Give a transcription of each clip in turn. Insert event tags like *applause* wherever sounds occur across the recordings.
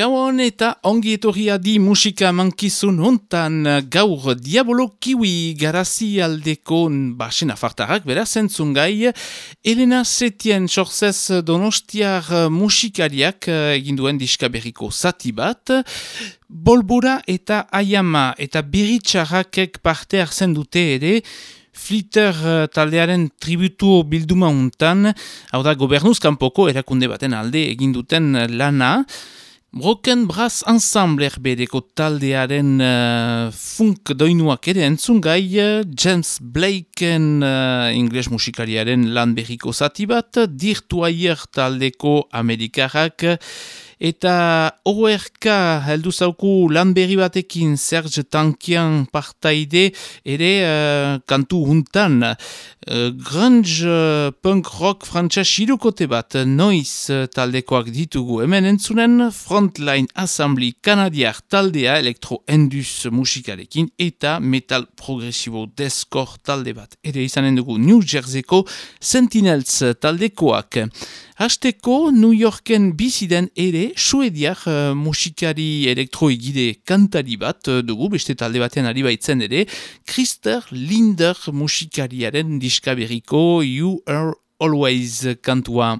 Gauan eta ongi etorria di musika mankizun hontan. Gaur Diabolo Kiwi garazi aldeko basen afartarak, bera zentzun gai, Elena Setien sorzez donostiar musikariak eginduen diskaberiko zati bat, Bolbora eta Ayama eta Biritxarrakek parte hartzen dute ere, Flitter taldearen tributu bilduma hontan, hau da gobernuz kanpoko erakunde baten alde eginduten lana, Broken Brass Ensemble erbedeko taldearen uh, funk doinuak ere entzun gai James Blakeen uh, ingles musikariaren lan berriko zati bat, Dirtuaier taldeko amerikarrak, Eta ORK heldu zauku lan berri batekin Serge Tankian partaide ere uh, kantu huntan. Uh, grunge uh, punk rock frantxa xirukote bat noiz taldekoak ditugu. Hemen entzunen Frontline Assembly Kanadiar taldea elektro-endus musikarekin eta metal progresibo deskor talde bat. Ere izanen dugu New Jerseyko Sentinels taldekoak. Hasteko New Yorken biziden ere suediak uh, musikari elektroigide kantari bat uh, dugu, beste talde batean ari baitzen ere, Krister Linder musikariaren diskaberiko You Are Always kantua.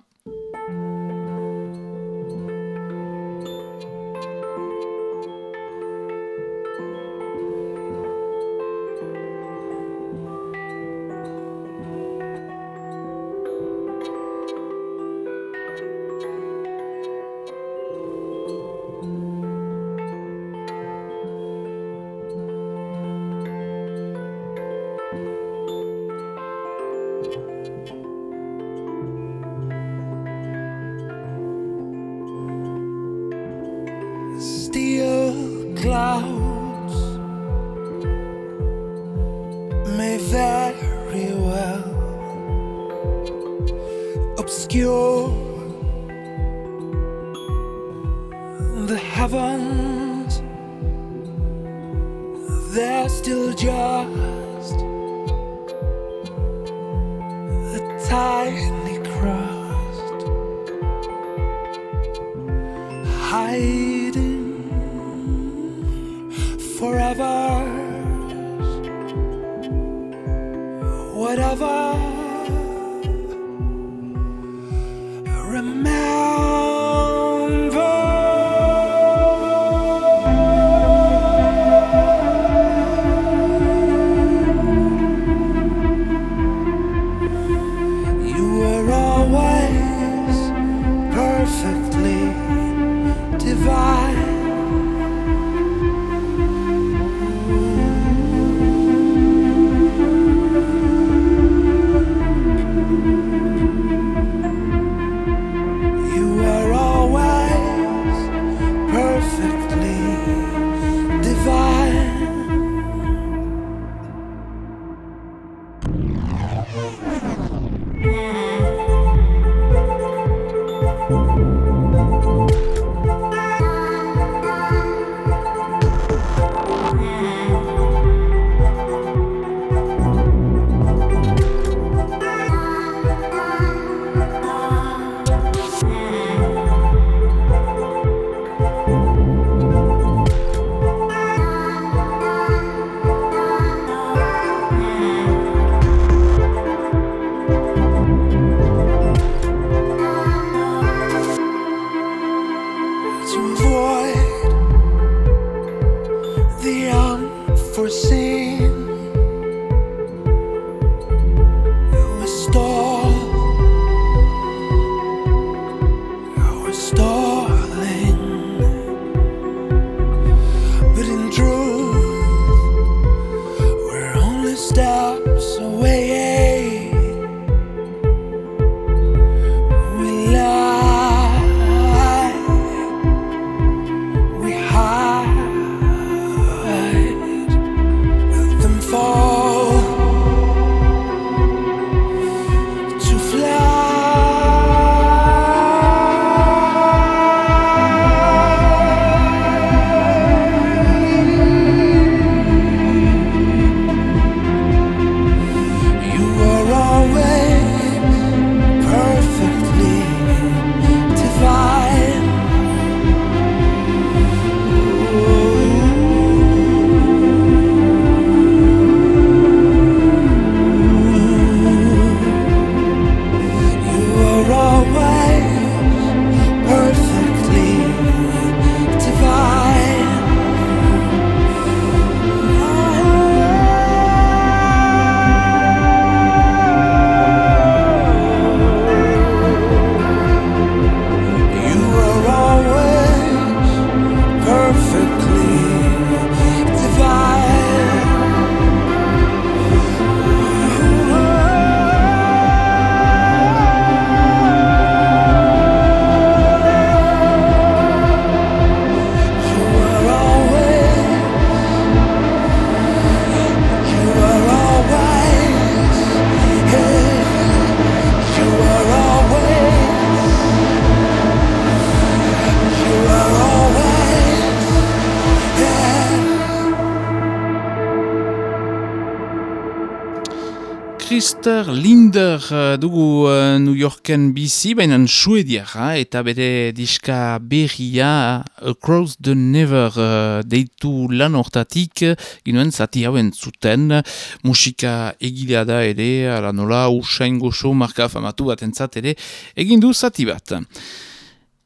Christer Linder uh, dugu uh, New Yorken bizi, baina suediara eta bere diska berria Across the Never uh, deitu lan hortatik ginoen zati hauen zuten musika egilea da ere, ala nola usain gozo marka famatu bat entzat ere, egin du zati bat.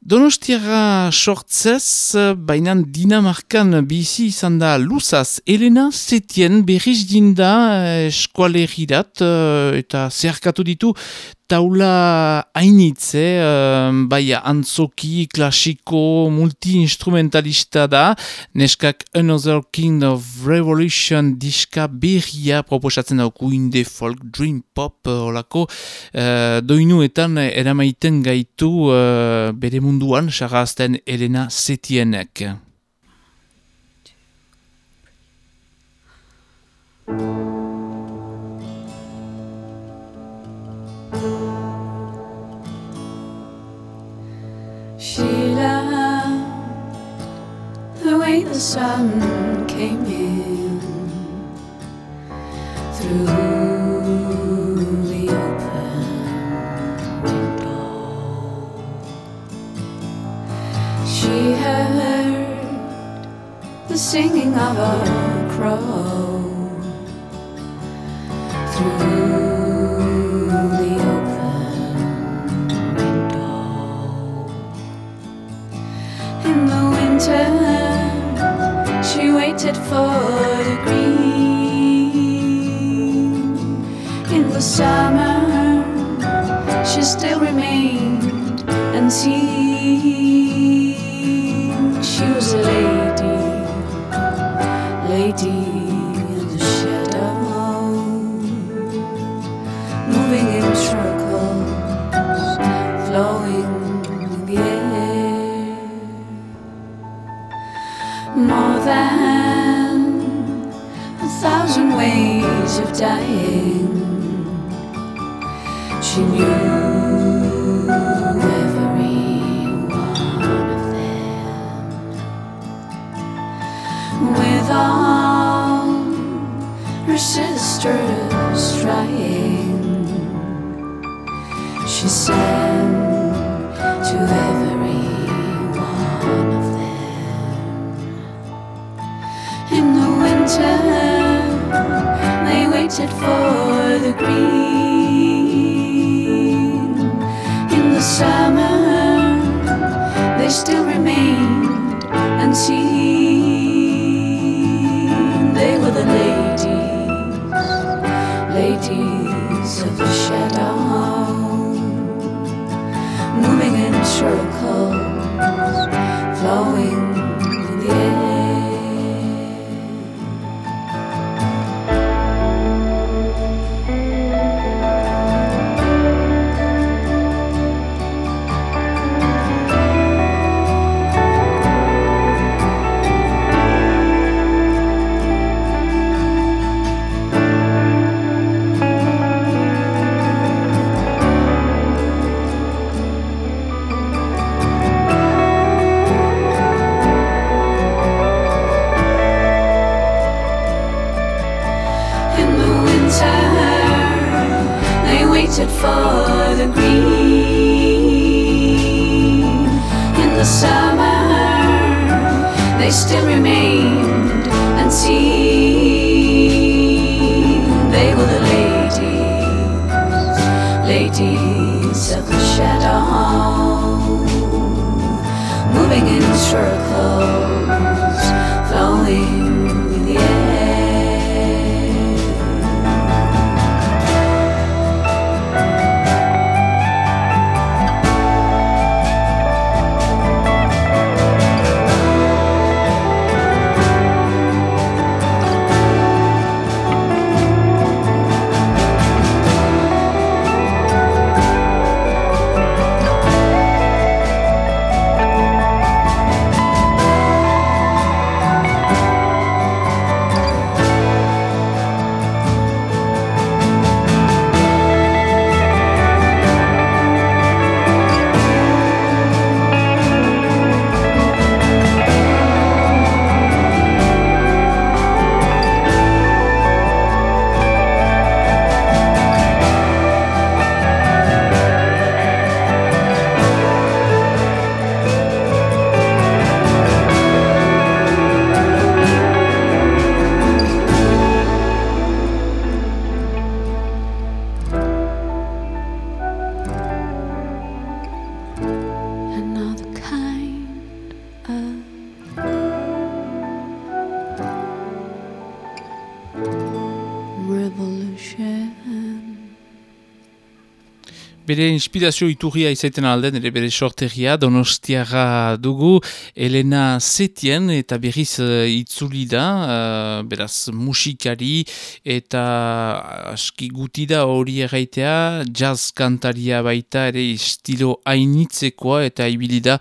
Donostiara sortzez, baina Dinamarkan bizi izan da luzaz, Elena Setien berriz dinda eh, eskualerirat eh, eta zeharkatu ditu taula hainitze, uh, bai antzoki, klasiko, multi-instrumentalista da, neskak Another King of Revolution diska berria proposatzen dauku inde folk, dream pop, holako, uh, doinuetan eramaiten gaitu uh, bere munduan, sarazten Elena Setienek. Sun summer, they still remained unseen. Bere inspirazio iturria izaiten alden, ere bere sorteria, donostiara dugu, Elena Setien, eta berriz uh, itzuli da, uh, beraz musikari, eta aski guti da hori erraitea, jazz kantaria baita, ere estilo hainitzekoa, eta ibilida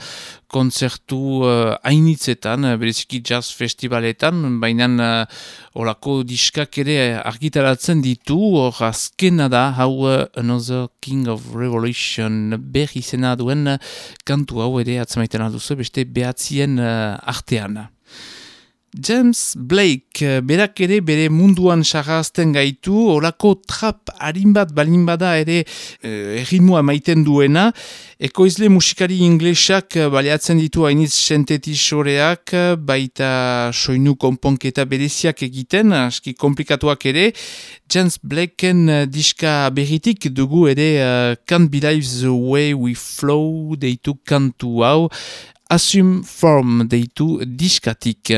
kontzertu uh, hainitzetan, uh, bereziki jazz festivaletan, baina uh, olako diskak ere argitaratzen ditu, hor azkena da, hau uh, Another King of Revolution berri zena duen kantu hau ere atzemaiten alduzu, beste behatzien uh, artean. James Blake, eh, berak ere bere munduan sarrazten gaitu, orako trap harin bat balin bada ere eh, erritmoa maiten duena, ekoizle musikari inglesak eh, baleatzen ditu hainitz sentetisoreak, baita soinu konponketa bereziak egiten, aski komplikatuak ere, James Blakeen diska berritik dugu ere uh, Can't Believe the Way We Flow deitu kantu hau, Assume Form deitu diskatik.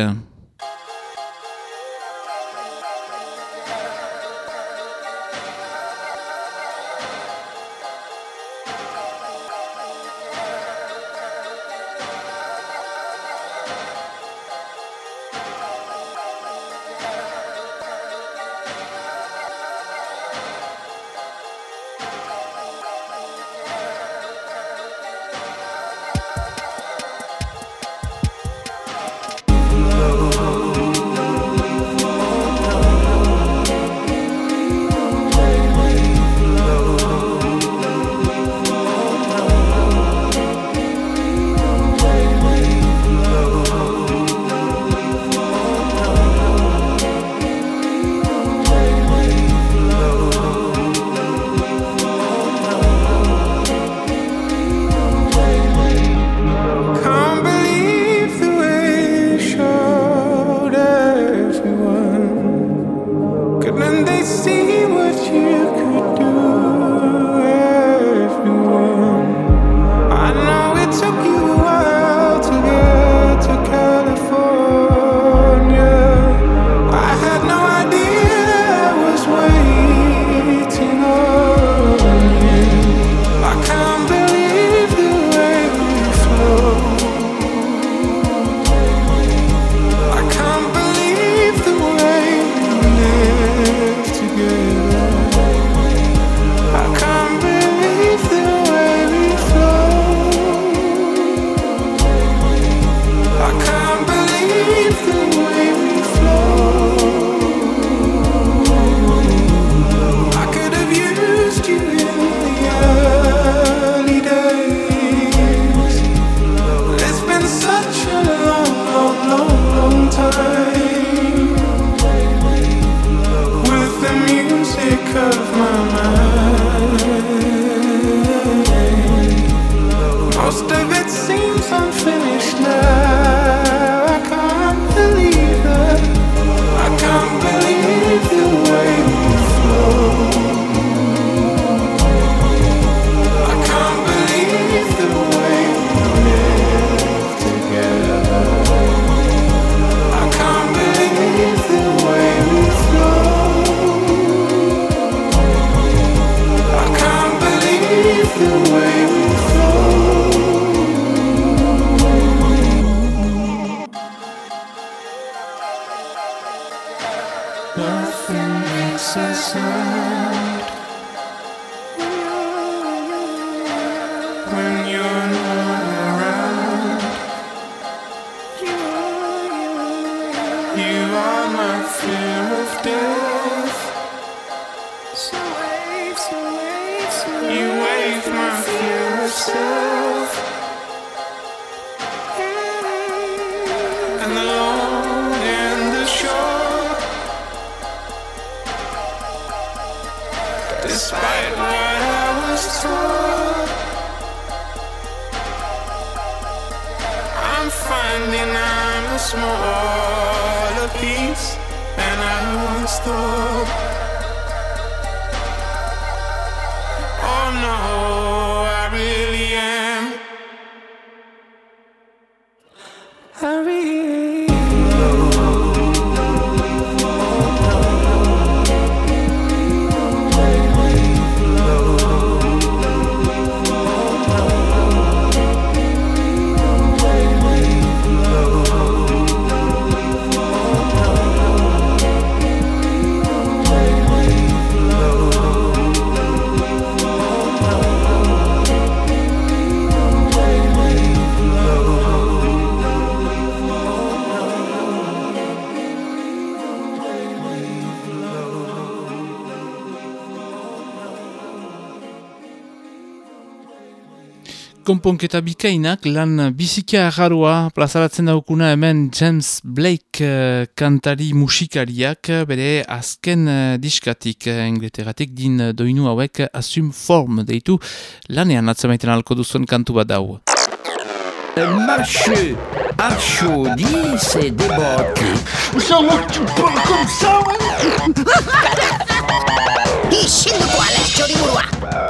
Konponketa bikainak lan bizikia agarroa plazaratzen daukuna hemen James Blake uh, kantari musikariak bere azken uh, diskatik uh, engleteratik din doinu hauek assume form deitu lanean atzamaiten alko duzuen kantu bat dau. Marche, archo, dis et débotte. Ça va, tu parles comme ça, ouais Isilduko alestxori burua!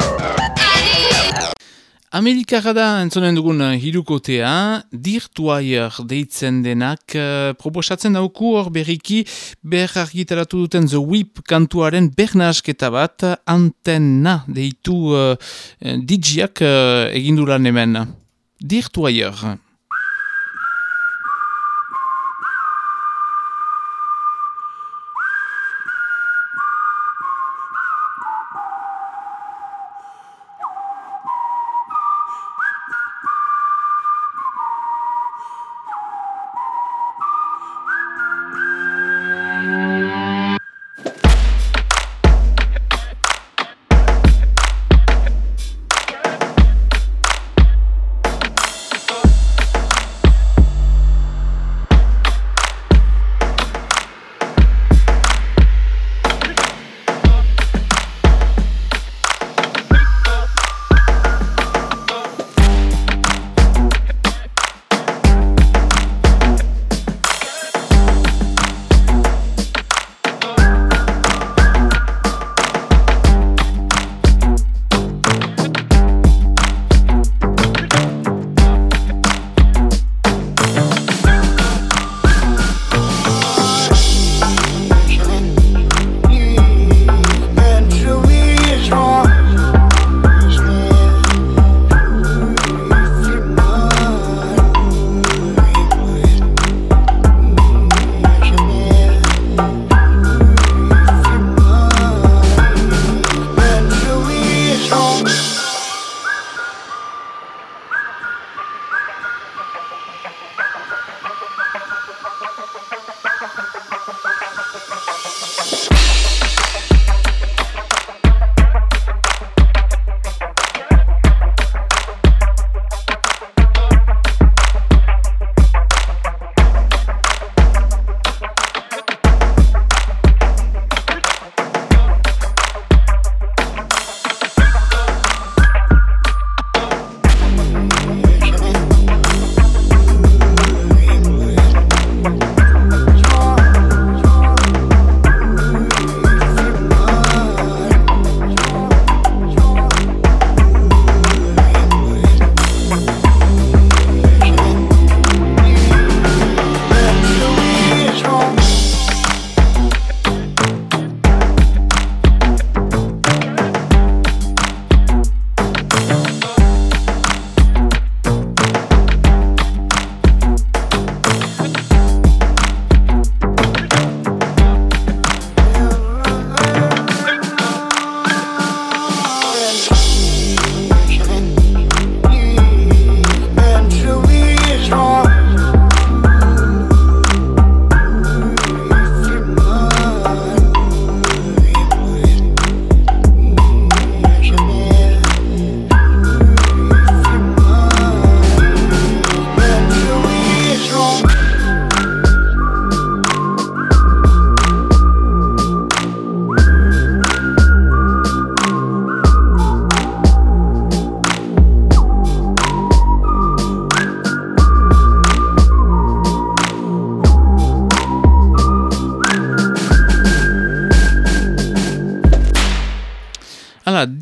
Amerikara da entzonen dugun hirukotea, Dirtwire deitzen denak, uh, proposatzen dauku hor berriki, ber argitaratu duten The Whip kantuaren bernasketa bat, antenna deitu uh, digiak uh, eginduran hemen. Dirtwire.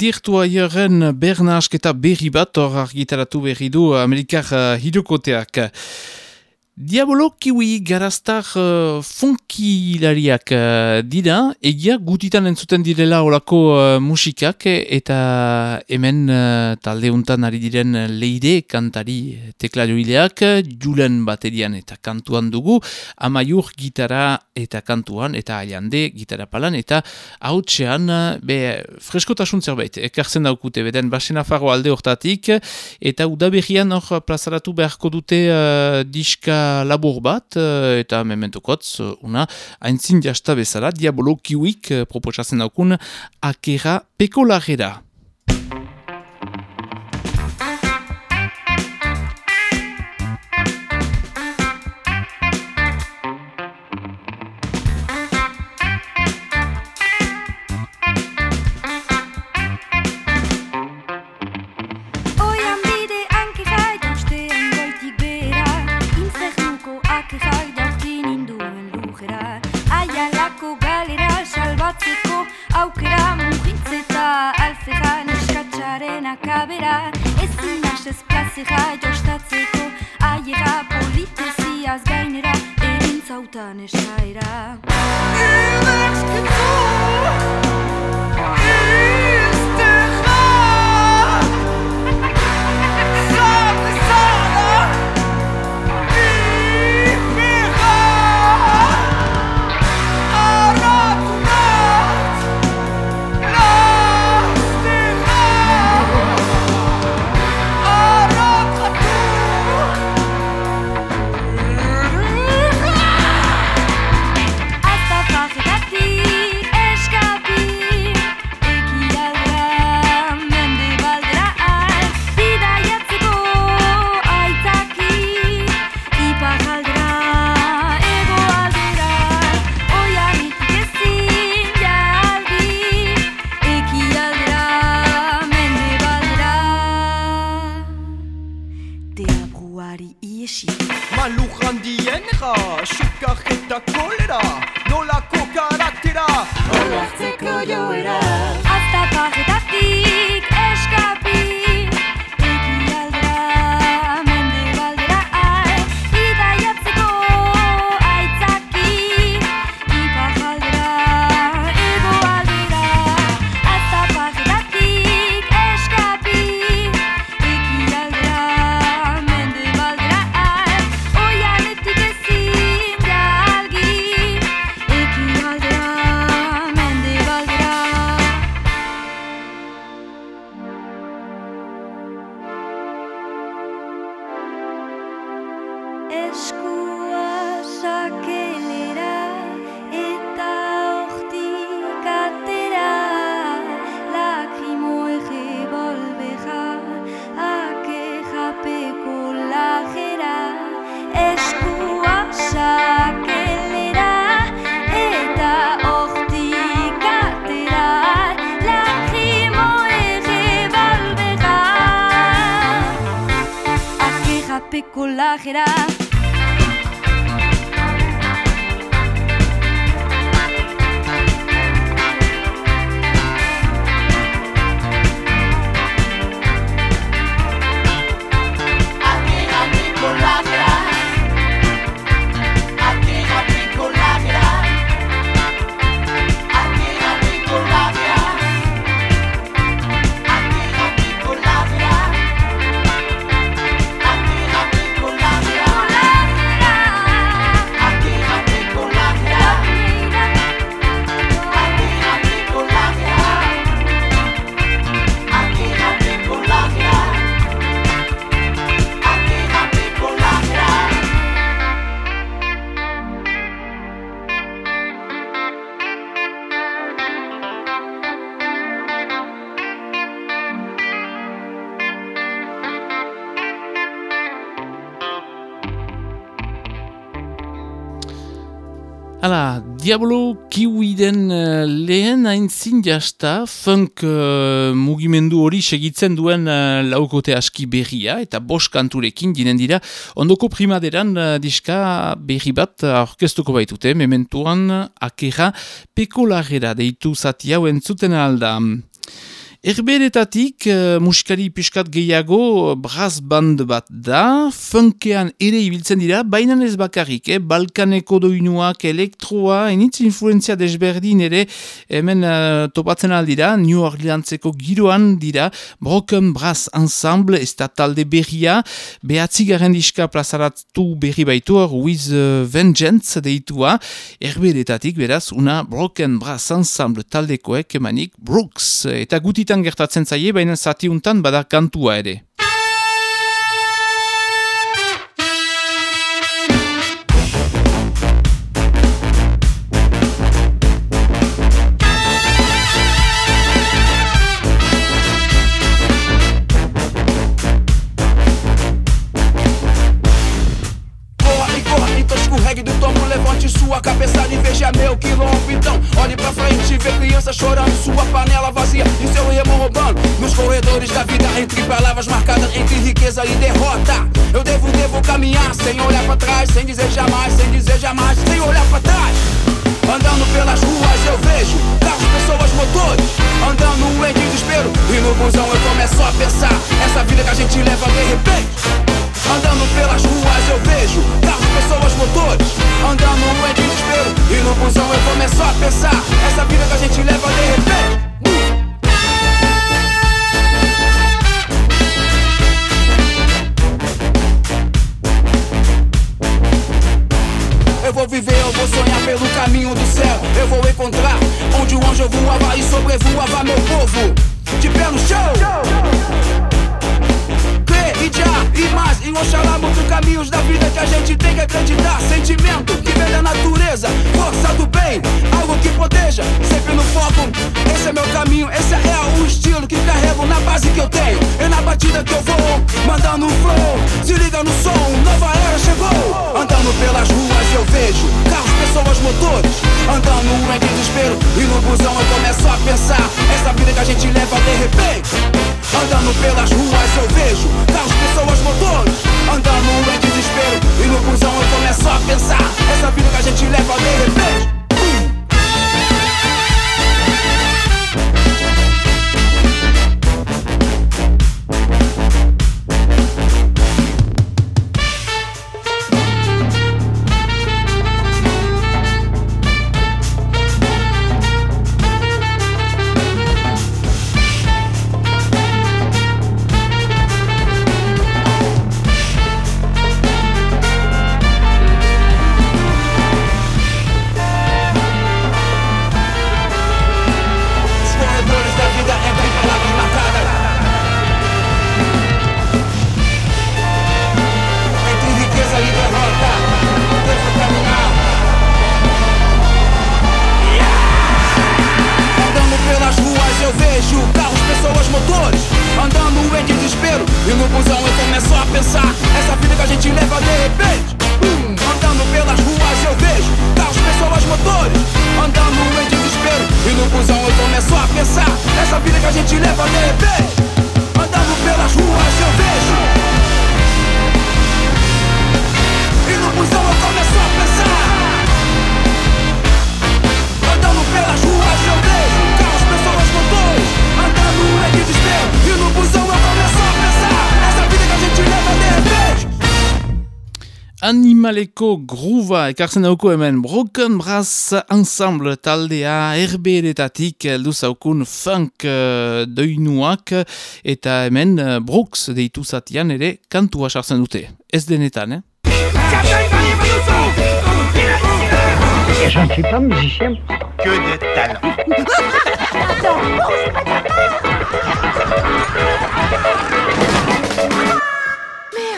Dirtuaieren berna asketa berri bat hor argitaratu berri du Amerikar uh. Diabolo kiwi garaztar uh, funkilariak uh, dira, egia gutitan entzuten direla olako uh, musikak eta hemen uh, talde untan ari diren leide kantari teklarioileak, julen baterian eta kantuan dugu, amaiur gitara eta kantuan eta aiande gitara palan eta hautsean be freskotasun zerbait, ekartzen daukute beden basena faro alde hortatik eta udaberrian hor plazaratu beharko dute uh, diska labur bat eh, eta mementukotz eh, una haintzin jasta bezala diabolo kiwik eh, proposatzen daukun akera pekolagera. Hala, Diablo Kiwiden uh, lehen aintzin jasta funk uh, mugimendu hori segitzen duen uh, laukote aski berria eta bost kanturekin dinen dira ondoko primaderan uh, diska berri bat orkestuko baitute mementuan akera pekolarera deitu zati hau entzuten alda. Erberetatik uh, musikari piskat gehiago brass band bat da, funkean ere ibiltzen dira, baina ez bakarrik, eh? Balkaneko doinuak, elektroa, enitz influenzia desberdin ere hemen uh, topatzen aldira, New Orleanseko giroan dira, Broken Brass Ensemble, ez da talde berria, behatzigaren diska plazaratu berri baitu, With uh, Vengeance deitua, erberetatik beraz, una Broken Brass Ensemble taldekoek emanik Brooks, eta gutitan zaie, baina zatiuntan kantua ere. Corra e corra, então escorregue do tomo, levante sua cabeça e veja meu quilombo. Então, olhe pra frente, vê criança chorando, sua panela vazia e roubando. Nos corredores da vida, entre palavras marcadas entre riqueza e derrota. Eu devo, devo caminhar sem olhar pra trás, sem dizer jamais, sem dizer jamais, sem olhar pra trás. Andando pelas ruas eu vejo carros, pessoas, motores Andando em desespero E no busão eu começo a pensar Essa vida que a gente E no busão eu começo a pensar Essa vida que a gente leva de repente. Hum, Andando pelas ruas eu vejo Carros, pessoas, motores Andando em desespero. E no busão eu começo a pensar Essa vida que a gente leva de repente. Andando pelas ruas eu vejo. E no busão eu começo a pensar. Andando pelas ruas eu vejo Carros, pessoas, motores Andando em desespero. E no busão animaleko gruva ekartzen hemen Broken Brass Ensemble taldea erberetatik luzaukun funk uh, doinuak eta hemen uh, Brooks deitu zatian ere kantua sartzen dute. Ez denetan, eh? Je ne suis pas musicien. Que de talent. *laughs*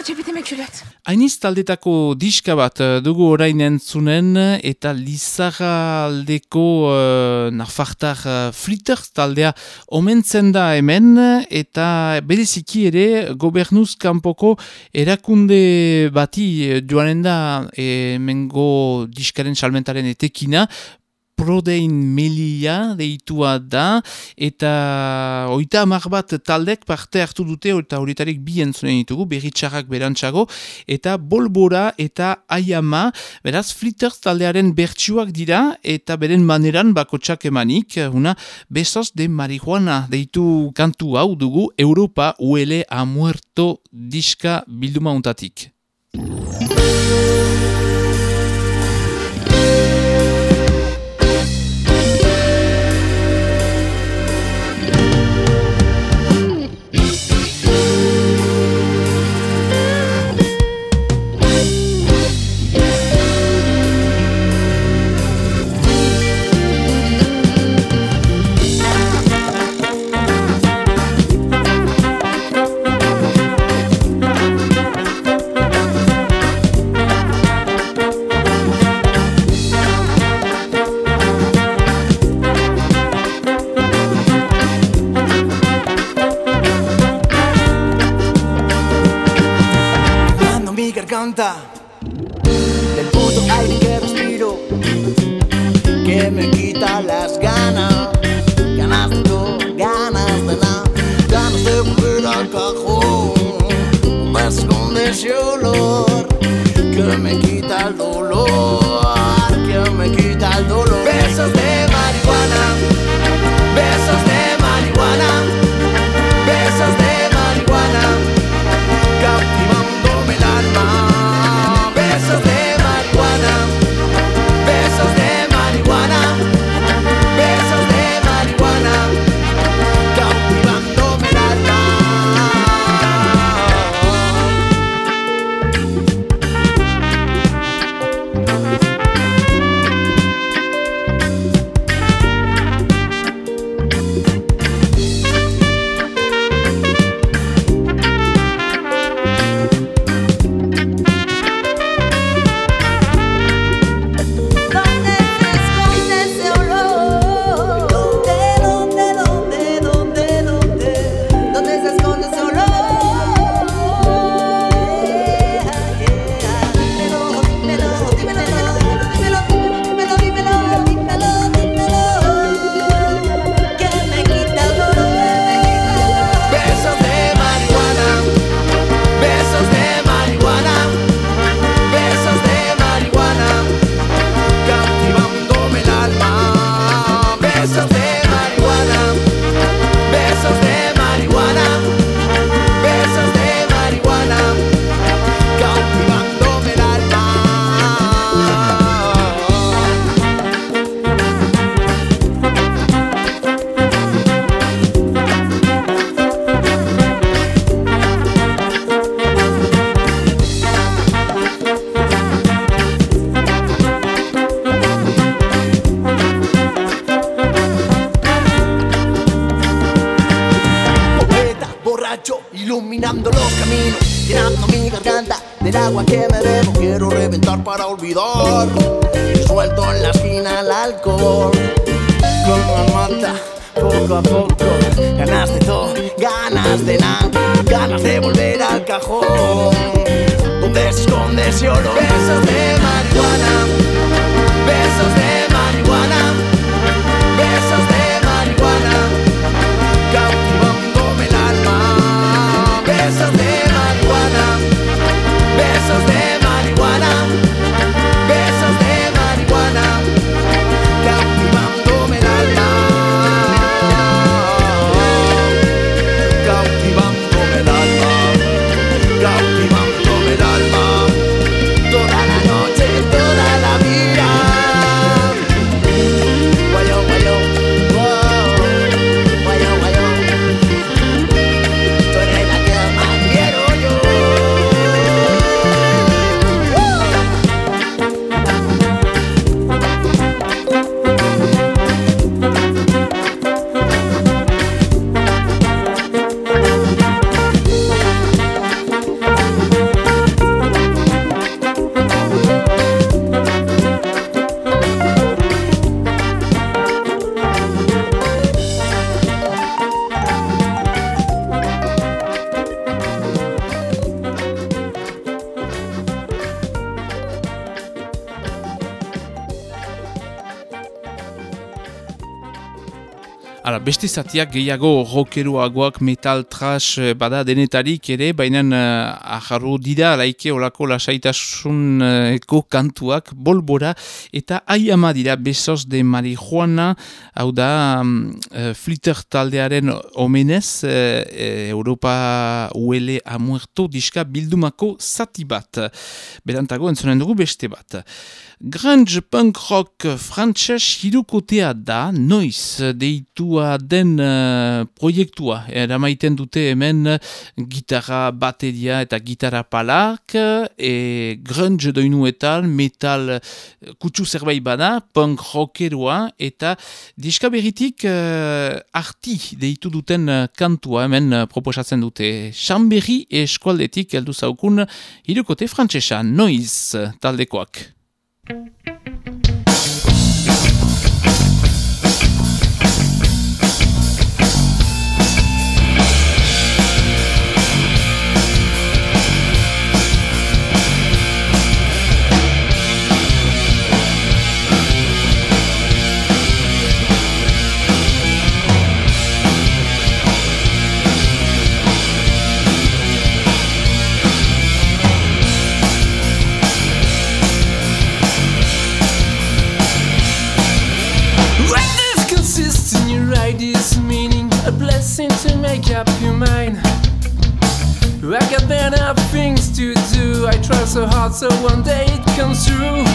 Hainiz taldetako diska bat eh, dugu orain entzunen eta Lizarra aldeko uh, nafartar uh, flitter taldea omentzen da hemen eta bereziki ere gobernuz kanpoko erakunde bati joanen da e, mengo diskaren salmentaren etekina prodein melia deitua da, eta oita amar bat taldek parte hartu dute, eta horietarik bi entzunen ditugu, berritxarrak berantxago, eta bolbora eta aiama, beraz, flitters taldearen bertsuak dira, eta beren maneran bakotsak emanik, una besos de marihuana deitu kantu hau dugu, Europa uele a muerto diska bilduma untatik. Beste zatiak gehiago rockeroagoak metal trash eh, bada denetarik ere, baina uh, ajarru dira laike olako lasaitasun uh, kantuak bolbora eta aiama dira besos de marihuana hau da um, uh, flitter taldearen omenez uh, Europa uele a muerto diska bildumako zati bat. Berantago entzonen dugu beste bat. Grunge punk rock frantses hirukotea da, noiz deitua den uh, proiektua. Eramaiten dute hemen gitarra bateria eta gitarra palak, e grunge doinuetan, metal kutsu zerbait bada, punk rockeroa, eta diska berritik uh, arti deitu duten kantua hemen proposatzen dute. Chamberri eskualdetik heldu zaukun hirukote frantsesa, noiz taldekoak. Thank you. So one day it comes true.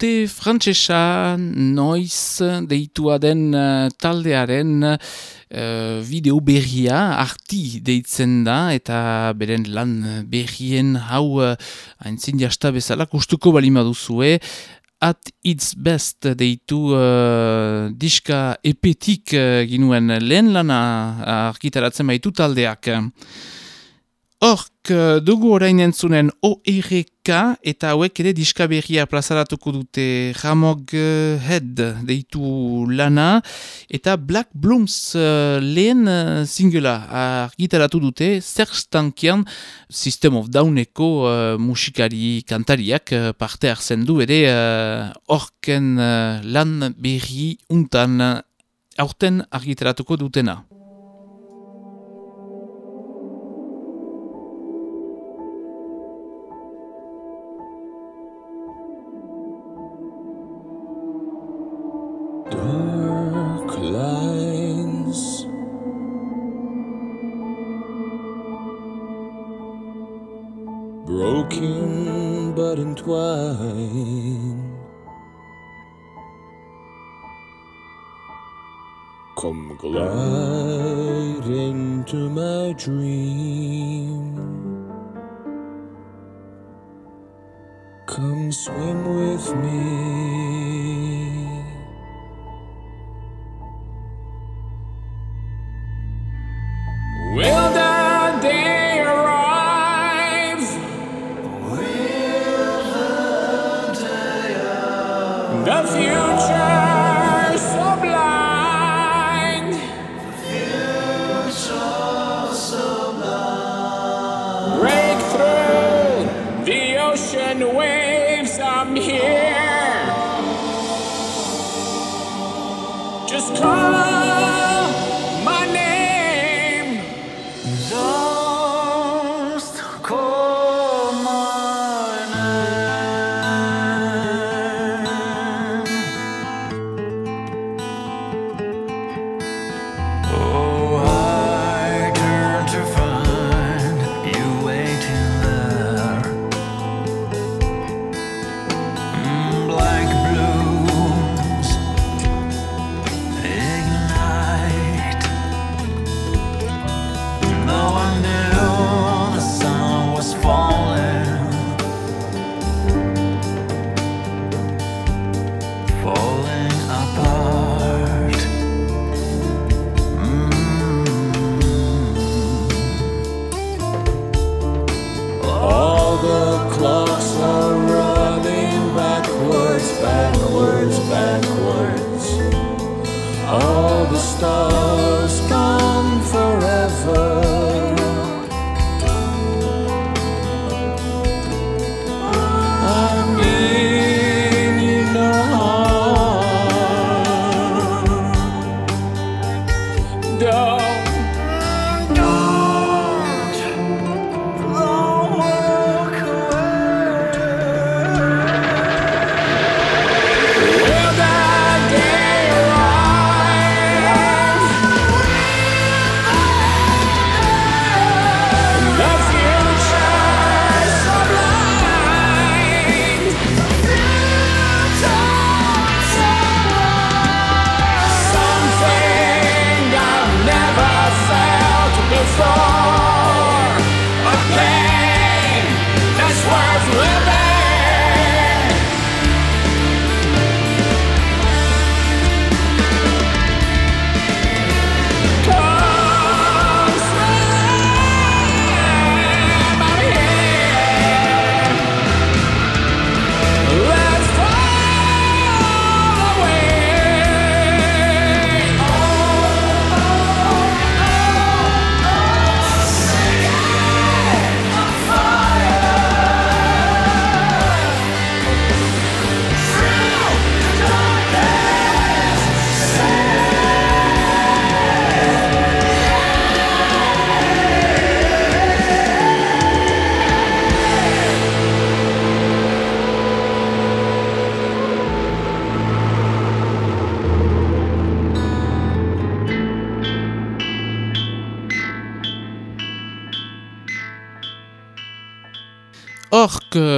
Hirukote frantsesa noiz deitua den uh, taldearen uh, video berria arti deitzen da eta beren lan berrien hau uh, haintzin jasta bezala kustuko balima duzue at its best deitu uh, diska epetik uh, ginuen lehen lana argitaratzen baitu taldeak. Hork eh, dugu orain entzunen ORK eta hauek ere diskaberria plazaratuko dute Ramog eh, Head deitu lana eta Black Blooms uh, lehen uh, singela argitaratu dute Serge Tankian System of Downeko uh, musikari kantariak uh, parte hartzen du ere horken uh, lan berri untan aurten argitaratuko dutena.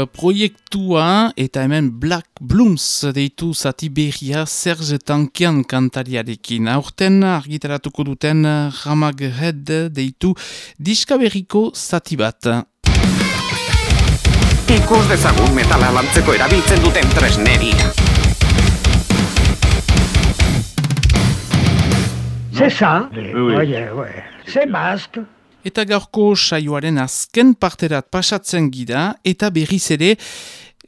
Proiektua eta hemen Black Blooms deitu zati berria Serge Tankian kantariarekin. Aurten argitaratuko duten Ramag Head deitu diska berriko zati bat. Ikus dezagun metala lantzeko erabiltzen duten tresneria. C'est ça Oye, oye. C'est masque. Eta gaurko saioaren azken parterat pasatzen gira eta berriz ere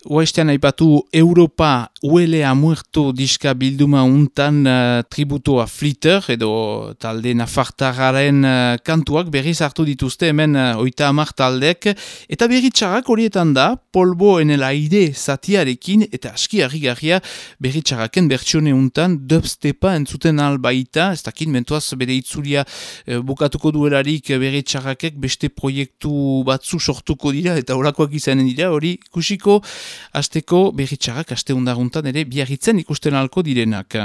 Oestean aipatu Europa Uelea Muerto diska bilduma untan uh, tributoa Flitter edo talde nafartararen uh, kantuak berriz hartu dituzte hemen uh, oita amar taldek. Eta berritxarrak horietan da polbo enela aire zatiarekin eta aski harrigarria berritxarraken bertsione untan dubstepa entzuten albaita ez dakin mentuaz bere itzulia uh, bukatuko duelarik berritxarrakek beste proiektu batzu sortuko dira eta horakoak izanen dira. Hori kusiko Azteko berritxarrak aste undaruntan ere biarritzen ikusten alko direnak.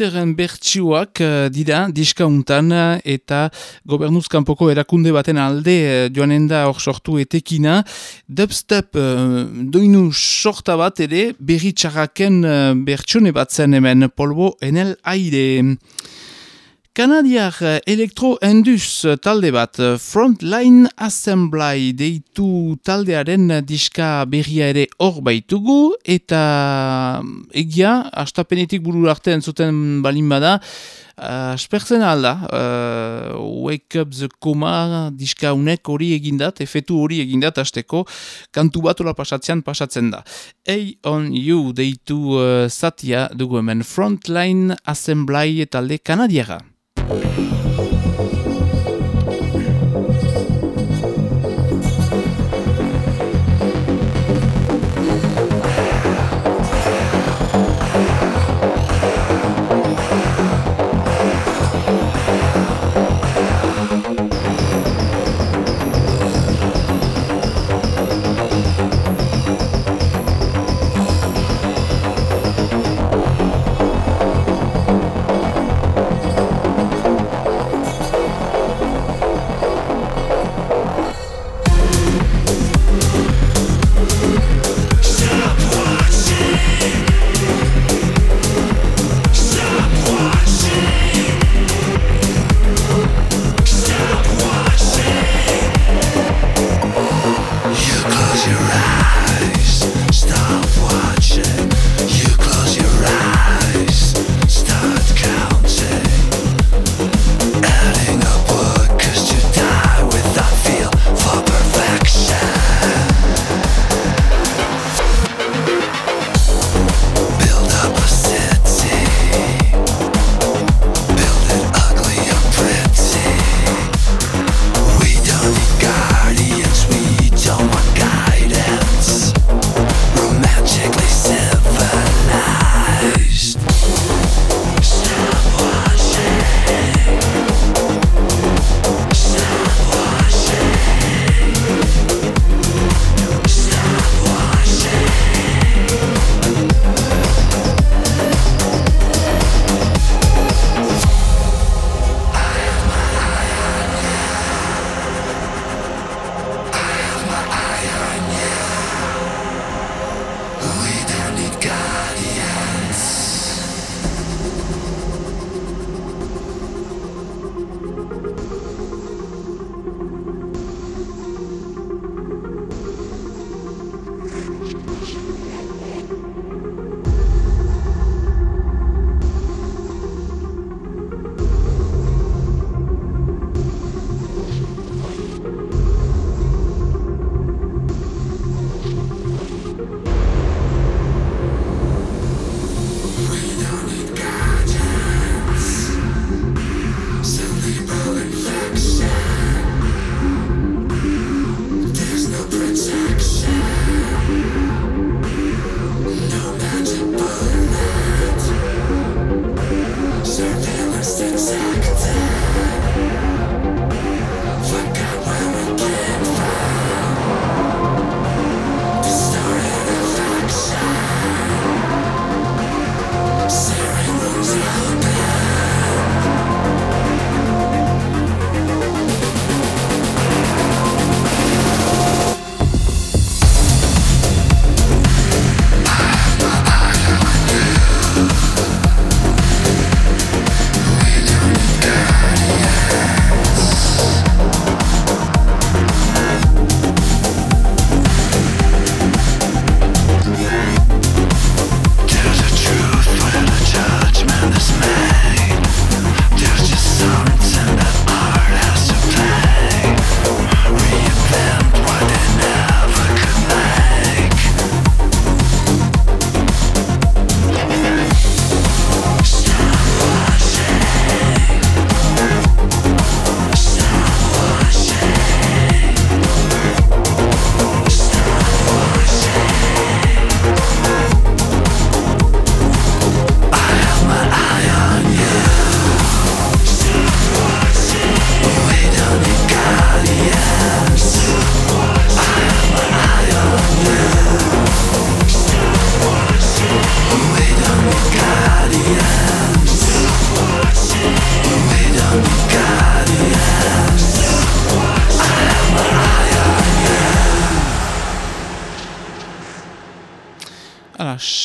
Flitteren bertsioak eh, dira diska untan eh, eta gobernuzkanpoko erakunde baten alde eh, joanen da hor sortu etekina. Dubstep doinu sorta bat ere berri txarraken bertsione bat zen hemen polbo enel aire. Kanadiar eh, Electro Endus eh, talde bat eh, Frontline Assembly deitu taldearen eh, diska berria ere hor baitugu eta mm, egia, astapenetik buru arte entzuten balin bada Aspertzen alda, uh, Wake Up the Coma diska unek hori egindat, efetu hori egindat asteko, kantu batola pasatzean pasatzen da. A on you deitu uh, zatia dugu hemen Frontline Assembly talde kanadiara.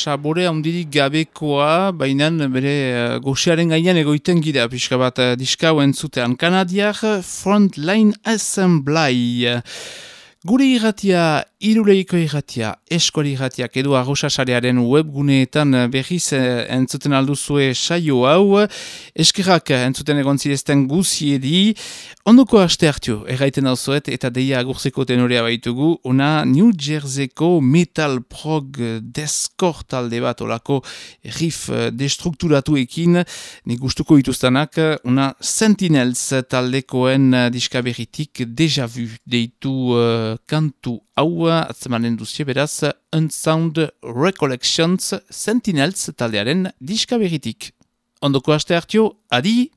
Sabore handirik gabekoa, baina bere uh, goxearen gainean egoiten gira, pixka bat uh, diskauen zutean. Kanadiak Frontline Assembly. Gure irratia iruleiko irratia, eskuali irratiak edo arrosasarearen webguneetan berriz eh, entzuten alduzue saio hau, eskerrak entzuten egon zirezten guziedi, ondoko aste hartio, erraiten alzuet eta deia agurzeko tenorea baitugu, una New Jerseyko metal prog deskor talde bat olako riff destrukturatuekin, nik gustuko ituztanak, una Sentinels taldekoen diskaberitik deja vu deitu uh, kantu hau atzemanen duzie beraz Unsound Recollections Sentinels taldearen diskaberitik. Ondoko aste hartio, adi!